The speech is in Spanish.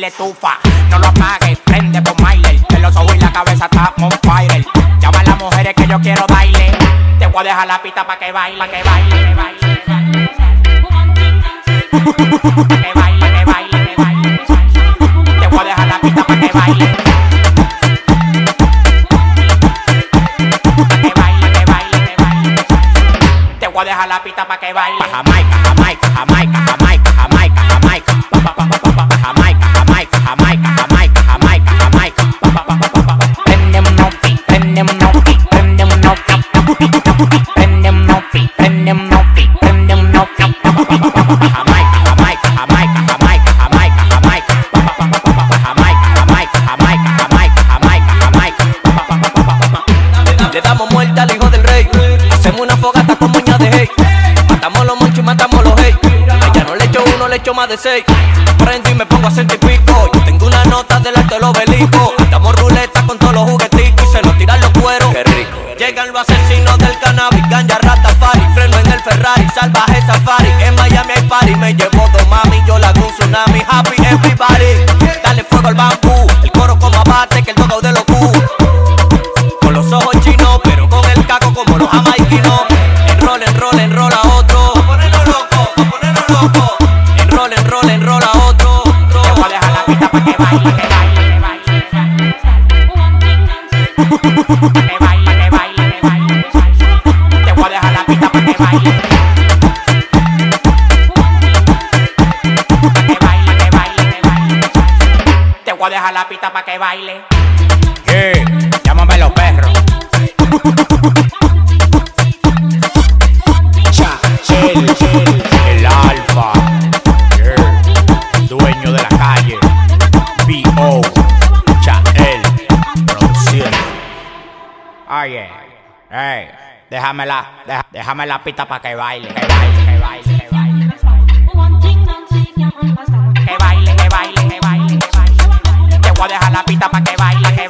No lo apagues, prende por Myler. De los ojos y la cabeza está on fire. Llama a las mujeres que yo quiero darle. Te voy a dejar la pista pa' que baile, pa' que baile, que baile, que baile. Que que baile. Te voy a dejar la pista pa' que baile. Que baile, que baile, que. Te voy a dejar la pista pa' que baile. Jamaica, Jamaica, Jamaica, Jamaica, Jamaica, Le damos muerte al hijo del rey. Hacemos una fogata con moña de hey. Matamos los monchos y matamos los hey. Ella no le echo uno, le echo más de seis. Prendo y me pongo a sentir pico. Yo tengo una nota del arte del obelisco. el bambú. El coro como más bate que el tocado de. Con los ojos chinos, pero con el caco como los jamaiquinos. Enroll, enroll, enroll a otro. A loco, a loco. A otro. otro. Te voy a dejar la pista para que baile, que baile. Te voy a dejar la pista baile. Voy dejar la pista pa' que baile. Yeah, llámame los perros. Cha, el, el alfa. Yeah, dueño de la calle. B.O. Chael produciendo. Oye, hey, déjame la, deja- déjame la pista pa' que baile, que baile, que baile, que baile. la pita pa' que baile, que